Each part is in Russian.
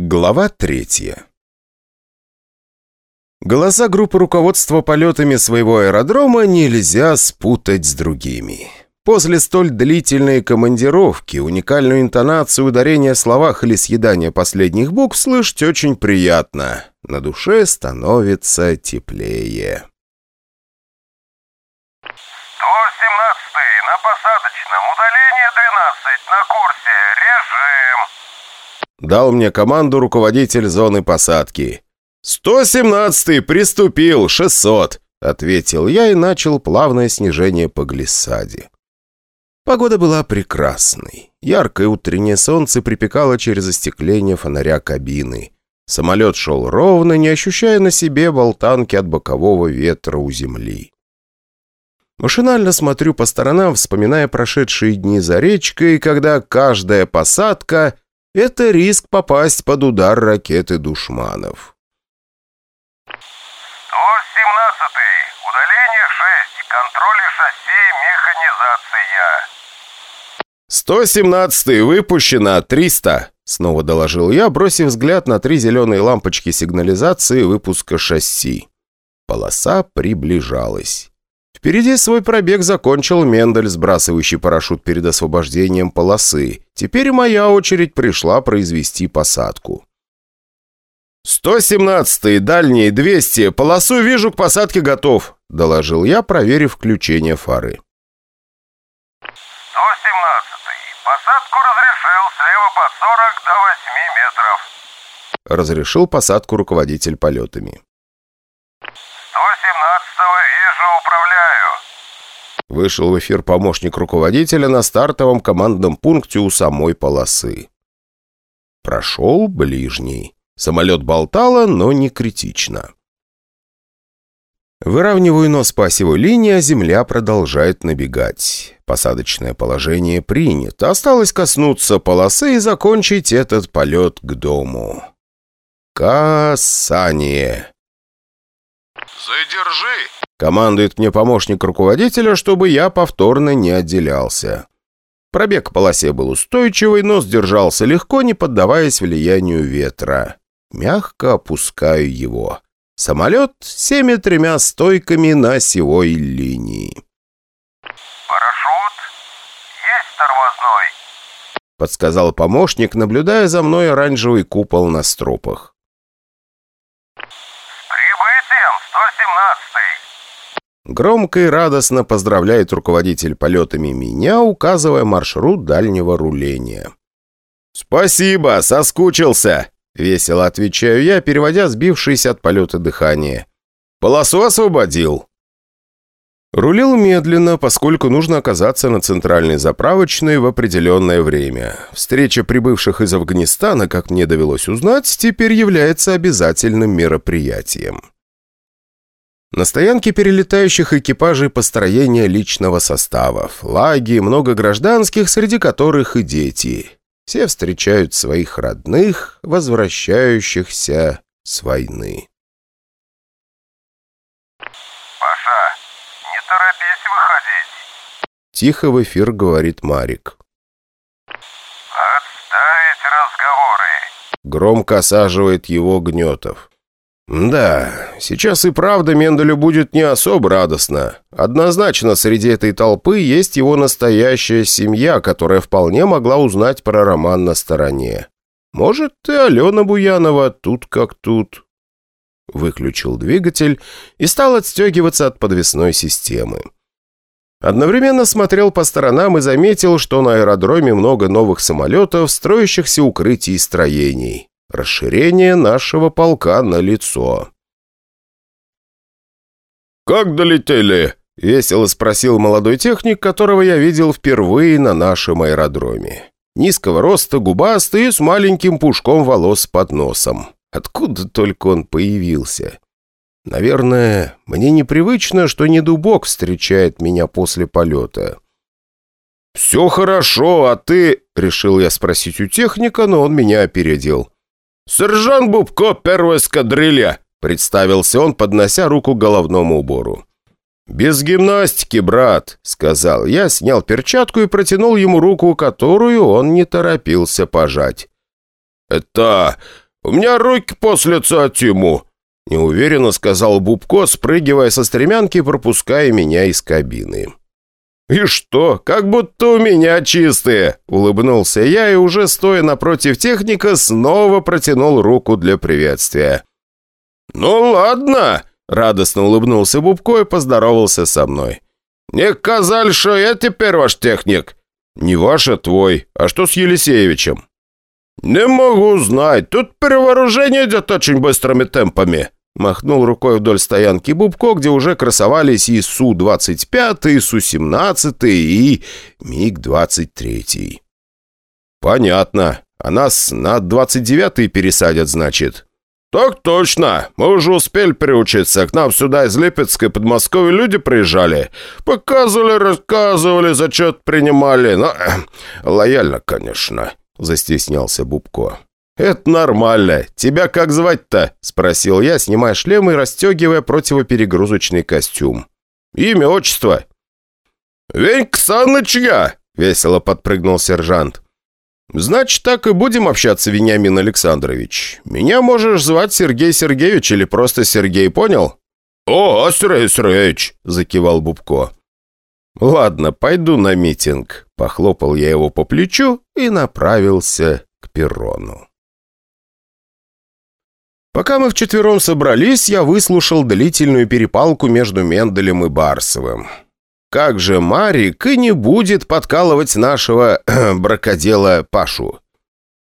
Глава третья Голоса группы руководства полетами своего аэродрома нельзя спутать с другими. После столь длительной командировки уникальную интонацию ударения в словах или съедания последних букв слышать очень приятно. На душе становится теплее. 117 на посадочном, удаление 12, на курсе, режим. Дал мне команду руководитель зоны посадки. «117-й приступил, 600», — ответил я и начал плавное снижение по глиссаде. Погода была прекрасной. Яркое утреннее солнце припекало через остекление фонаря кабины. Самолет шел ровно, не ощущая на себе болтанки от бокового ветра у земли. Машинально смотрю по сторонам, вспоминая прошедшие дни за речкой, когда каждая посадка — это риск попасть под удар ракеты душманов. 117 удаление 6, контроль шасси, механизация. 117-й выпущено 300, снова доложил я, бросив взгляд на три зеленые лампочки сигнализации выпуска шасси. Полоса приближалась. Впереди свой пробег закончил Мендель, сбрасывающий парашют перед освобождением полосы. Теперь моя очередь пришла произвести посадку. «117-й, дальний, 200, полосу вижу, к посадке готов», – доложил я, проверив включение фары. 117 посадку разрешил, слева под 40 до 8 метров. Разрешил посадку руководитель полетами. Вышел в эфир помощник руководителя на стартовом командном пункте у самой полосы. Прошел ближний. Самолет болтало, но не критично. Выравниваю нос по осевой линии, а земля продолжает набегать. Посадочное положение принято. Осталось коснуться полосы и закончить этот полет к дому. Касание. Задержи. Командует мне помощник руководителя, чтобы я повторно не отделялся. Пробег к полосе был устойчивый, но сдержался легко, не поддаваясь влиянию ветра. Мягко опускаю его. Самолет всеми тремя стойками на осевой линии. Парашют. Есть тормозной. Подсказал помощник, наблюдая за мной оранжевый купол на стропах. С прибытием, 117 Громко и радостно поздравляет руководитель полетами меня, указывая маршрут дальнего руления. «Спасибо, соскучился!» Весело отвечаю я, переводя сбившееся от полета дыхание. «Полосу освободил». Рулил медленно, поскольку нужно оказаться на центральной заправочной в определенное время. Встреча прибывших из Афганистана, как мне довелось узнать, теперь является обязательным мероприятием. На стоянке перелетающих экипажей построения личного состава, флаги, много гражданских, среди которых и дети. Все встречают своих родных, возвращающихся с войны. Паша, не торопись выходить. Тихо в эфир говорит Марик. Отставить разговоры. Громко осаживает его Гнетов. «Да, сейчас и правда Менделю будет не особо радостно. Однозначно среди этой толпы есть его настоящая семья, которая вполне могла узнать про роман на стороне. Может, и Алена Буянова тут как тут». Выключил двигатель и стал отстегиваться от подвесной системы. Одновременно смотрел по сторонам и заметил, что на аэродроме много новых самолетов, строящихся укрытий и строений. Расширение нашего полка на лицо. «Как долетели?» — весело спросил молодой техник, которого я видел впервые на нашем аэродроме. Низкого роста, губастый с маленьким пушком волос под носом. Откуда только он появился? Наверное, мне непривычно, что недубок встречает меня после полета. «Все хорошо, а ты...» — решил я спросить у техника, но он меня опередил. «Сержант Бубко, первая эскадрилья», — представился он, поднося руку к головному убору. «Без гимнастики, брат», — сказал я, снял перчатку и протянул ему руку, которую он не торопился пожать. «Это... У меня руки после тему», — неуверенно сказал Бубко, спрыгивая со стремянки, пропуская меня из кабины. «И что? Как будто у меня чистые!» — улыбнулся я и уже стоя напротив техника снова протянул руку для приветствия. «Ну ладно!» — радостно улыбнулся Бубко и поздоровался со мной. «Не казали, что я теперь ваш техник?» «Не ваш, а твой. А что с Елисеевичем?» «Не могу знать. Тут перевооружение идет очень быстрыми темпами», Махнул рукой вдоль стоянки Бубко, где уже красовались и Су-25, и Су-17, и МиГ-23. «Понятно. А нас на 29-й пересадят, значит?» «Так точно. Мы уже успели приучиться. К нам сюда из Липецка и Подмосковья люди приезжали. Показывали, рассказывали, зачет принимали. Но э, лояльно, конечно», — застеснялся Бубко. «Это нормально. Тебя как звать-то?» – спросил я, снимая шлем и расстегивая противоперегрузочный костюм. «Имя, отчество?» «Венька Саныч я!» – весело подпрыгнул сержант. «Значит, так и будем общаться, Вениамин Александрович. Меня можешь звать Сергей Сергеевич или просто Сергей, понял?» «О, Сергей Сергеевич!» – закивал Бубко. «Ладно, пойду на митинг». Похлопал я его по плечу и направился к перрону. Пока мы вчетвером собрались, я выслушал длительную перепалку между Менделем и Барсовым. Как же Марик и не будет подкалывать нашего бракодела Пашу?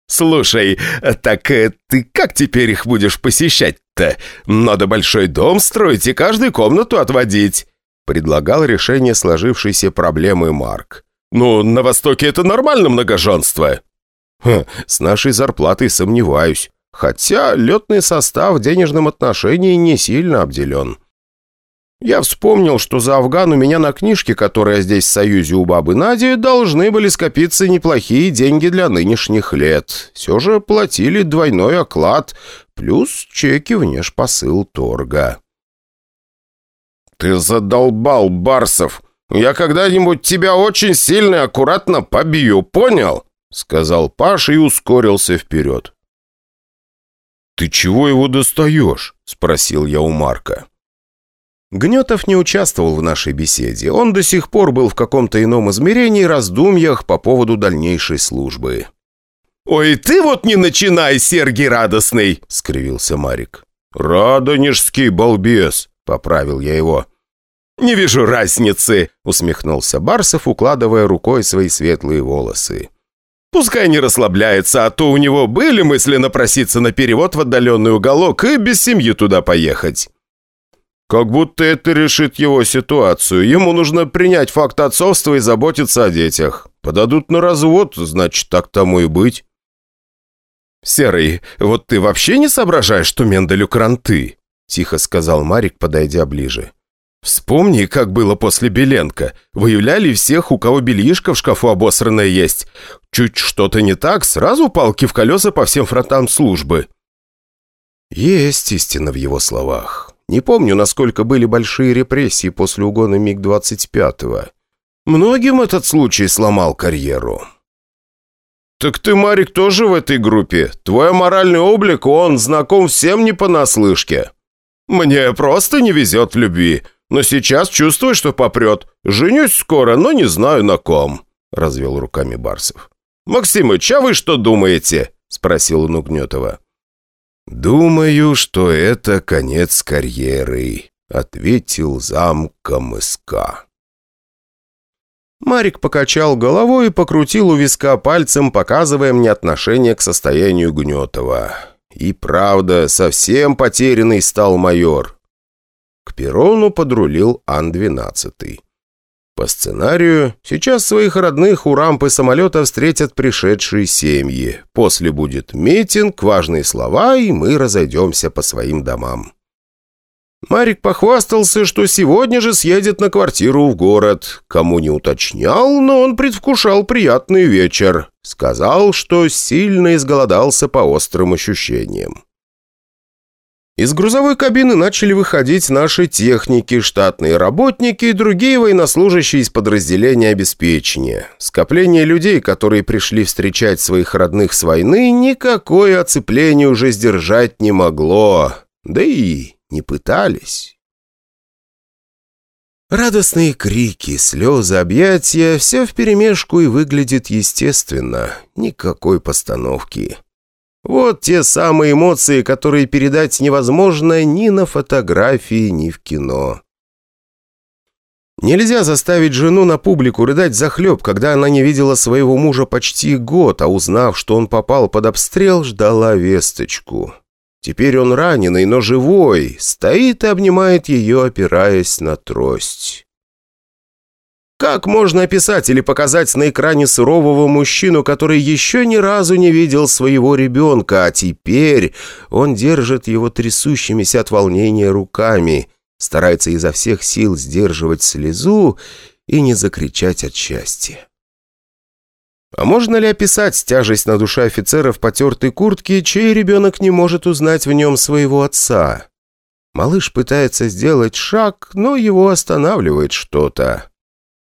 «Слушай, так э, ты как теперь их будешь посещать-то? Надо большой дом строить и каждую комнату отводить», предлагал решение сложившейся проблемы Марк. «Ну, на Востоке это нормально многоженство». Хм, «С нашей зарплатой сомневаюсь. Хотя летный состав в денежном отношении не сильно обделен. Я вспомнил, что за Афган у меня на книжке, которая здесь в Союзе у бабы Нади, должны были скопиться неплохие деньги для нынешних лет. Все же платили двойной оклад, плюс чеки внешпосыл торга. «Ты задолбал, Барсов! Я когда-нибудь тебя очень сильно и аккуратно побью, понял?» Сказал Паша и ускорился вперед. «Ты чего его достаешь?» – спросил я у Марка. Гнетов не участвовал в нашей беседе. Он до сих пор был в каком-то ином измерении раздумьях по поводу дальнейшей службы. «Ой, ты вот не начинай, Сергий радостный!» – скривился Марик. «Радонежский балбес!» – поправил я его. «Не вижу разницы!» – усмехнулся Барсов, укладывая рукой свои светлые волосы. Пускай не расслабляется, а то у него были мысли напроситься на перевод в отдаленный уголок и без семьи туда поехать. Как будто это решит его ситуацию. Ему нужно принять факт отцовства и заботиться о детях. Подадут на развод, значит, так тому и быть. «Серый, вот ты вообще не соображаешь, что Менделю кранты?» Тихо сказал Марик, подойдя ближе. Вспомни, как было после Беленко. Выявляли всех, у кого бельишко в шкафу обосранное есть. Чуть что-то не так, сразу палки в колеса по всем фронтам службы. Есть истина в его словах. Не помню, насколько были большие репрессии после угона МиГ-25. Многим этот случай сломал карьеру. «Так ты, Марик, тоже в этой группе? Твой моральный облик, он знаком всем не понаслышке. Мне просто не везет в любви. Но сейчас чувствую, что попрет. Женюсь скоро, но не знаю на ком», — развел руками Барсов. «Максимыч, а вы что думаете?» — спросил он Угнетова. «Думаю, что это конец карьеры», — ответил зам КМСК. Марик покачал головой и покрутил у виска пальцем, показывая мне отношение к состоянию Гнетова. И правда, совсем потерянный стал майор. К перрону подрулил Ан-12. По сценарию, сейчас своих родных у рампы самолета встретят пришедшие семьи. После будет митинг, важные слова, и мы разойдемся по своим домам. Марик похвастался, что сегодня же съедет на квартиру в город. Кому не уточнял, но он предвкушал приятный вечер. Сказал, что сильно изголодался по острым ощущениям. Из грузовой кабины начали выходить наши техники, штатные работники и другие военнослужащие из подразделения обеспечения. Скопление людей, которые пришли встречать своих родных с войны, никакое оцепление уже сдержать не могло. Да и не пытались. Радостные крики, слезы, объятия – все вперемешку и выглядит естественно. Никакой постановки. Вот те самые эмоции, которые передать невозможно ни на фотографии, ни в кино. Нельзя заставить жену на публику рыдать захлеб, когда она не видела своего мужа почти год, а узнав, что он попал под обстрел, ждала весточку. Теперь он раненый, но живой, стоит и обнимает ее, опираясь на трость. Как можно описать или показать на экране сурового мужчину, который еще ни разу не видел своего ребенка, а теперь он держит его трясущимися от волнения руками, старается изо всех сил сдерживать слезу и не закричать от счастья? А можно ли описать тяжесть на душе офицера в потертой куртке, чей ребенок не может узнать в нем своего отца? Малыш пытается сделать шаг, но его останавливает что-то.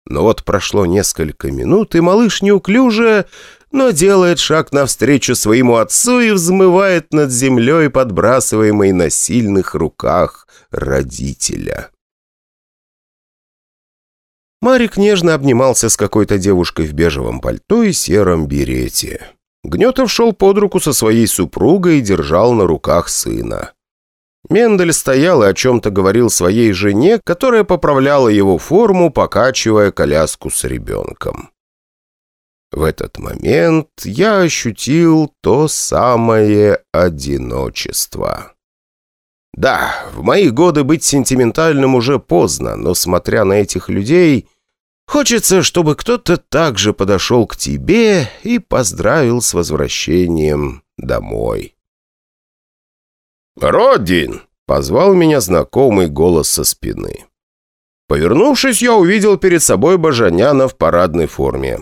Но вот прошло несколько минут, и малыш неуклюже, но делает шаг навстречу своему отцу и взмывает над землей, подбрасываемой на сильных руках родителя. Марик нежно обнимался с какой-то девушкой в бежевом пальто и сером берете. Гнетов шел под руку со своей супругой и держал на руках сына. Мендель стоял и о чем-то говорил своей жене, которая поправляла его форму, покачивая коляску с ребенком. В этот момент я ощутил то самое одиночество. Да, в мои годы быть сентиментальным уже поздно, но, смотря на этих людей, хочется, чтобы кто-то также подошел к тебе и поздравил с возвращением домой. «Родин!» — позвал меня знакомый голос со спины. Повернувшись, я увидел перед собой Бажаняна в парадной форме.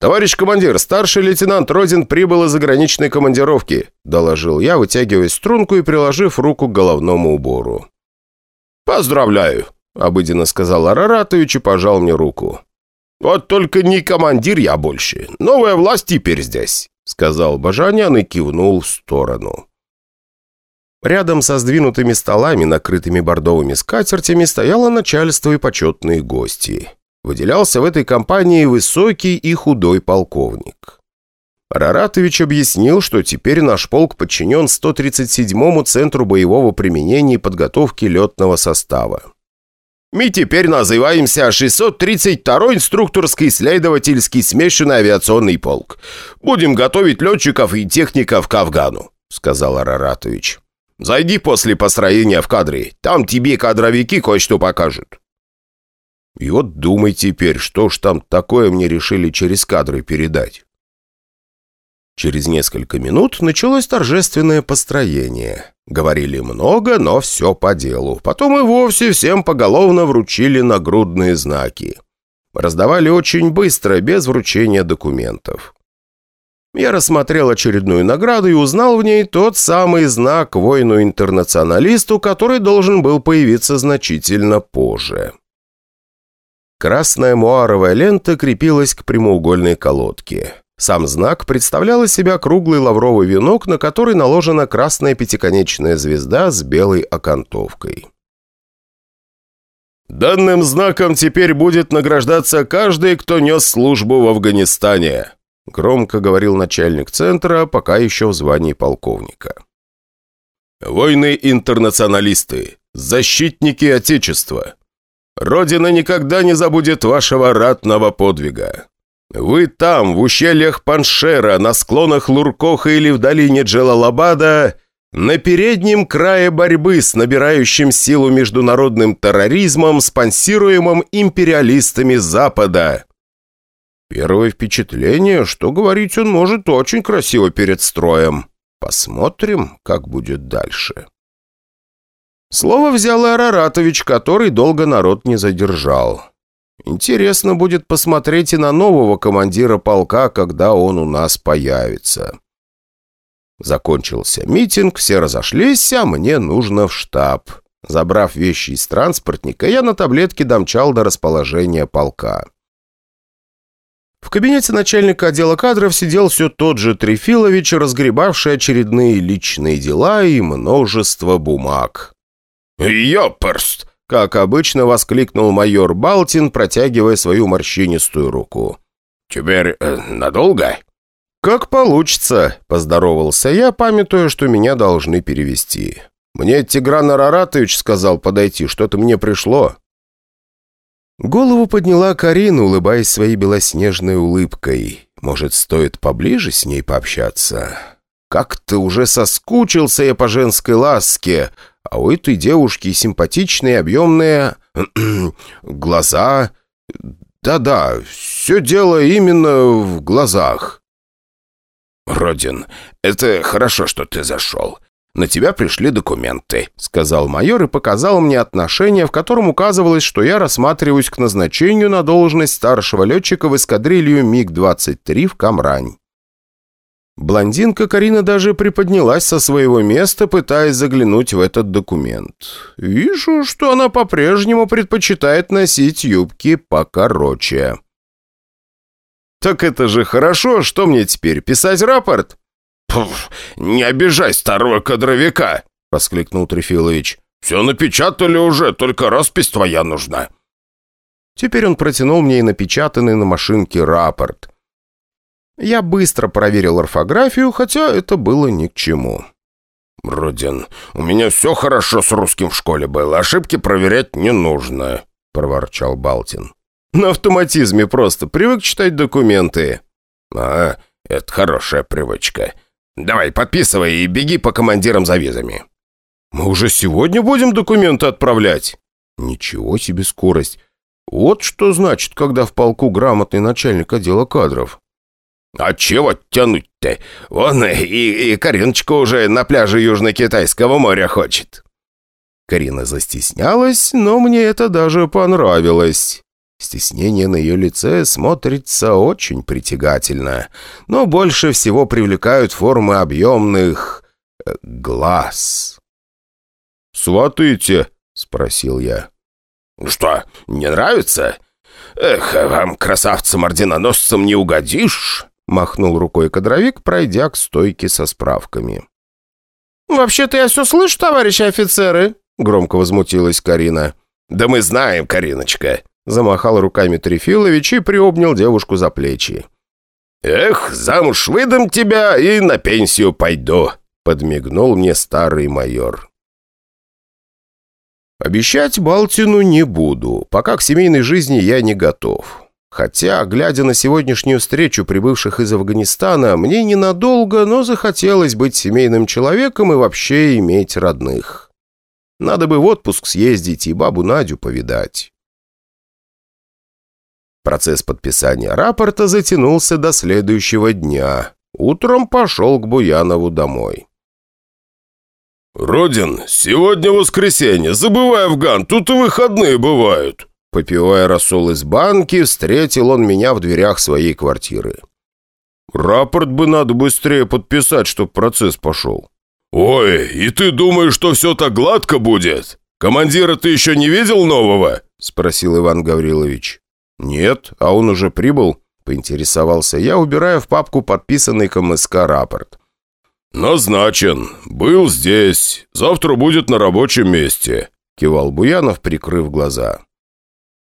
«Товарищ командир, старший лейтенант Родин прибыл из заграничной командировки», — доложил я, вытягивая струнку и приложив руку к головному убору. «Поздравляю», — обыденно сказал Араратович и пожал мне руку. «Вот только не командир я больше. Новая власть теперь здесь», — сказал Бажанян и кивнул в сторону. Рядом со сдвинутыми столами, накрытыми бордовыми скатертями, стояло начальство и почетные гости. Выделялся в этой компании высокий и худой полковник. Раратович объяснил, что теперь наш полк подчинен 137-му Центру боевого применения и подготовки летного состава. «Мы теперь называемся 632-й инструкторский исследовательский смешанный авиационный полк. Будем готовить летчиков и техников к Афгану», — сказал Араратович. Зайди после построения в кадре. Там тебе кадровики кое-что покажут». И вот думай теперь, что ж там такое мне решили через кадры передать. Через несколько минут началось торжественное построение. Говорили много, но все по делу. Потом и вовсе всем поголовно вручили нагрудные знаки. Раздавали очень быстро, без вручения документов. Я рассмотрел очередную награду и узнал в ней тот самый знак воину-интернационалисту, который должен был появиться значительно позже. Красная муаровая лента крепилась к прямоугольной колодке. Сам знак представлял из себя круглый лавровый венок, на который наложена красная пятиконечная звезда с белой окантовкой. «Данным знаком теперь будет награждаться каждый, кто нес службу в Афганистане», Громко говорил начальник центра, пока еще в звании полковника. «Войны-интернационалисты, защитники Отечества. Родина никогда не забудет вашего ратного подвига. Вы там, в ущельях Паншера, на склонах Луркоха или в долине Джалалабада, на переднем крае борьбы с набирающим силу международным терроризмом, спонсируемым империалистами Запада. Первое впечатление, что говорить он может очень красиво перед строем. Посмотрим, как будет дальше. Слово взял и Араратович, который долго народ не задержал. Интересно будет посмотреть и на нового командира полка, когда он у нас появится. Закончился митинг, все разошлись, а мне нужно в штаб. Забрав вещи из транспортника, я на таблетке домчал до расположения полка. В кабинете начальника отдела кадров сидел все тот же Трефилович, разгребавший очередные личные дела и множество бумаг. «Ёперст!» — как обычно воскликнул майор Балтин, протягивая свою морщинистую руку. «Теперь э, надолго?» «Как получится», — поздоровался я, памятуя, что меня должны перевести. «Мне Тигран Араратович сказал подойти, что-то мне пришло». Голову подняла Карина, улыбаясь своей белоснежной улыбкой. Может, стоит поближе с ней пообщаться? Как-то уже соскучился я по женской ласке, а у этой девушки симпатичные, объемные... глаза... Да-да, все дело именно в глазах. «Родин, это хорошо, что ты зашел. «На тебя пришли документы», — сказал майор и показал мне отношение, в котором указывалось, что я рассматриваюсь к назначению на должность старшего летчика в эскадрилью МиГ-23 в Камрань. Блондинка Карина даже приподнялась со своего места, пытаясь заглянуть в этот документ. Вижу, что она по-прежнему предпочитает носить юбки покороче. «Так это же хорошо, что мне теперь, писать рапорт?» «Пф, не обижай старого кадровика!» — воскликнул Трефилович. «Все напечатали уже, только распись твоя нужна». Теперь он протянул мне и напечатанный на машинке рапорт. Я быстро проверил орфографию, хотя это было ни к чему. «Родин, у меня все хорошо с русским в школе было, ошибки проверять не нужно», — проворчал Балтин. «На автоматизме просто, привык читать документы». «А, это хорошая привычка. «Давай, подписывай и беги по командирам за визами». «Мы уже сегодня будем документы отправлять?» «Ничего себе скорость. Вот что значит, когда в полку грамотный начальник отдела кадров». «А чего тянуть-то? Вон и, и Кариночка уже на пляже Южно-Китайского моря хочет». Карина застеснялась, но мне это даже понравилось. Стеснение на ее лице смотрится очень притягательно, но больше всего привлекают формы объемных... Э, глаз. «Сватайте?» — спросил я. «Что, не нравится? Эх, вам, красавцам-орденоносцам, не угодишь?» — махнул рукой кадровик, пройдя к стойке со справками. «Вообще-то я все слышу, товарищи офицеры!» — громко возмутилась Карина. «Да мы знаем, Кариночка!» Замахал руками Трефилович и приобнял девушку за плечи. «Эх, замуж выдам тебя и на пенсию пойду», — подмигнул мне старый майор. Обещать Балтину не буду, пока к семейной жизни я не готов. Хотя, глядя на сегодняшнюю встречу прибывших из Афганистана, мне ненадолго, но захотелось быть семейным человеком и вообще иметь родных. Надо бы в отпуск съездить и бабу Надю повидать. Процесс подписания рапорта затянулся до следующего дня. Утром пошел к Буянову домой. «Родин, сегодня воскресенье. Забывай, Афган, тут и выходные бывают». Попивая рассол из банки, встретил он меня в дверях своей квартиры. «Рапорт бы надо быстрее подписать, чтобы процесс пошел». «Ой, и ты думаешь, что все так гладко будет? Командира ты еще не видел нового?» – спросил Иван Гаврилович. «Нет, а он уже прибыл», — поинтересовался я, убирая в папку подписанный КМСК рапорт. «Назначен. Был здесь. Завтра будет на рабочем месте», — кивал Буянов, прикрыв глаза.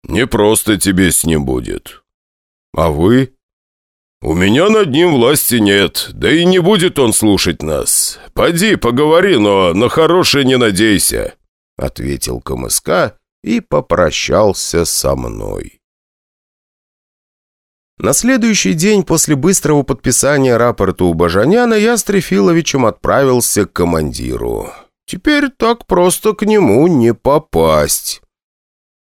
«Не просто тебе с ним будет». «А вы?» «У меня над ним власти нет, да и не будет он слушать нас. Поди, поговори, но на хорошее не надейся», — ответил КМСК и попрощался со мной. На следующий день после быстрого подписания рапорта у Бажаняна я с Трефиловичем отправился к командиру. Теперь так просто к нему не попасть.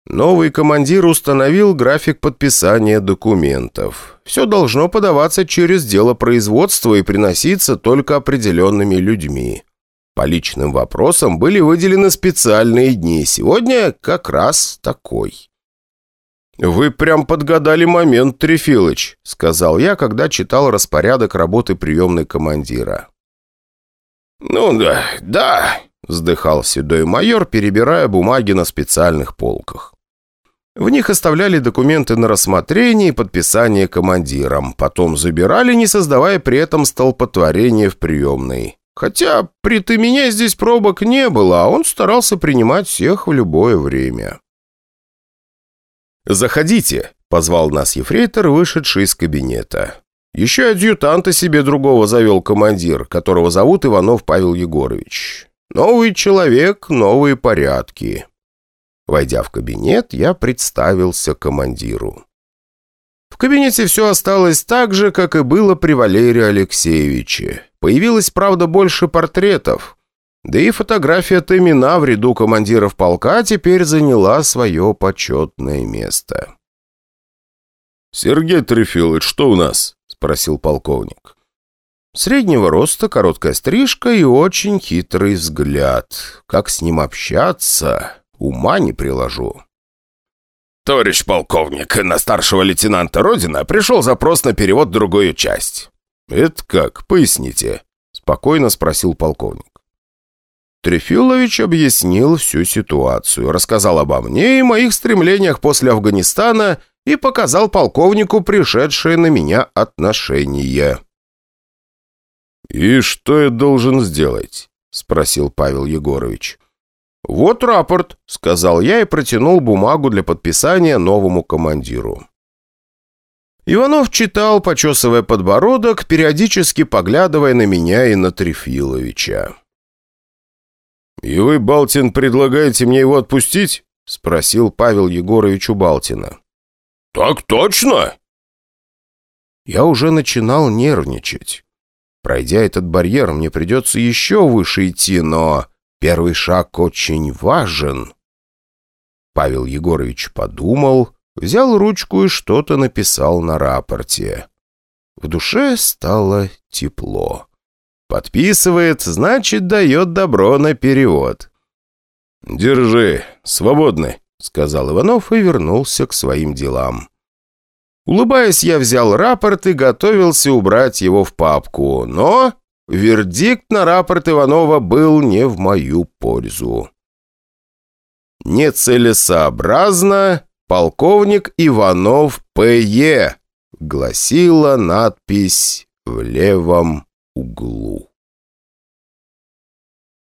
Новый командир установил график подписания документов. Все должно подаваться через дело производства и приноситься только определенными людьми. По личным вопросам были выделены специальные дни. Сегодня как раз такой. «Вы прям подгадали момент, Трефилыч», — сказал я, когда читал распорядок работы приемной командира. «Ну да, да», — вздыхал седой майор, перебирая бумаги на специальных полках. В них оставляли документы на рассмотрение и подписание командиром, потом забирали, не создавая при этом столпотворение в приемной. Хотя при ты меня здесь пробок не было, а он старался принимать всех в любое время. «Заходите», — позвал нас ефрейтор, вышедший из кабинета. Еще адъютанта себе другого завел командир, которого зовут Иванов Павел Егорович. Новый человек, новые порядки. Войдя в кабинет, я представился командиру. В кабинете все осталось так же, как и было при Валерии Алексеевиче. Появилось, правда, больше портретов. Да и фотография Тымина в ряду командиров полка теперь заняла свое почетное место. «Сергей Трефилович, что у нас?» – спросил полковник. Среднего роста, короткая стрижка и очень хитрый взгляд. Как с ним общаться, ума не приложу. «Товарищ полковник, на старшего лейтенанта Родина пришел запрос на перевод в другую часть». «Это как? Поясните», — спокойно спросил полковник. Трефилович объяснил всю ситуацию, рассказал обо мне и моих стремлениях после Афганистана и показал полковнику пришедшее на меня отношение. «И что я должен сделать?» — спросил Павел Егорович. «Вот рапорт», — сказал я и протянул бумагу для подписания новому командиру. Иванов читал, почесывая подбородок, периодически поглядывая на меня и на Трефиловича. «И вы, Балтин, предлагаете мне его отпустить?» — спросил Павел Егорович у Балтина. «Так точно!» Я уже начинал нервничать. Пройдя этот барьер, мне придется еще выше идти, но Первый шаг очень важен. Павел Егорович подумал, взял ручку и что-то написал на рапорте. В душе стало тепло. Подписывает, значит, дает добро на перевод. «Держи, свободны», — сказал Иванов и вернулся к своим делам. Улыбаясь, я взял рапорт и готовился убрать его в папку, но Вердикт на рапорт Иванова был не в мою пользу. «Нецелесообразно, полковник Иванов П.Е.», гласила надпись в левом углу.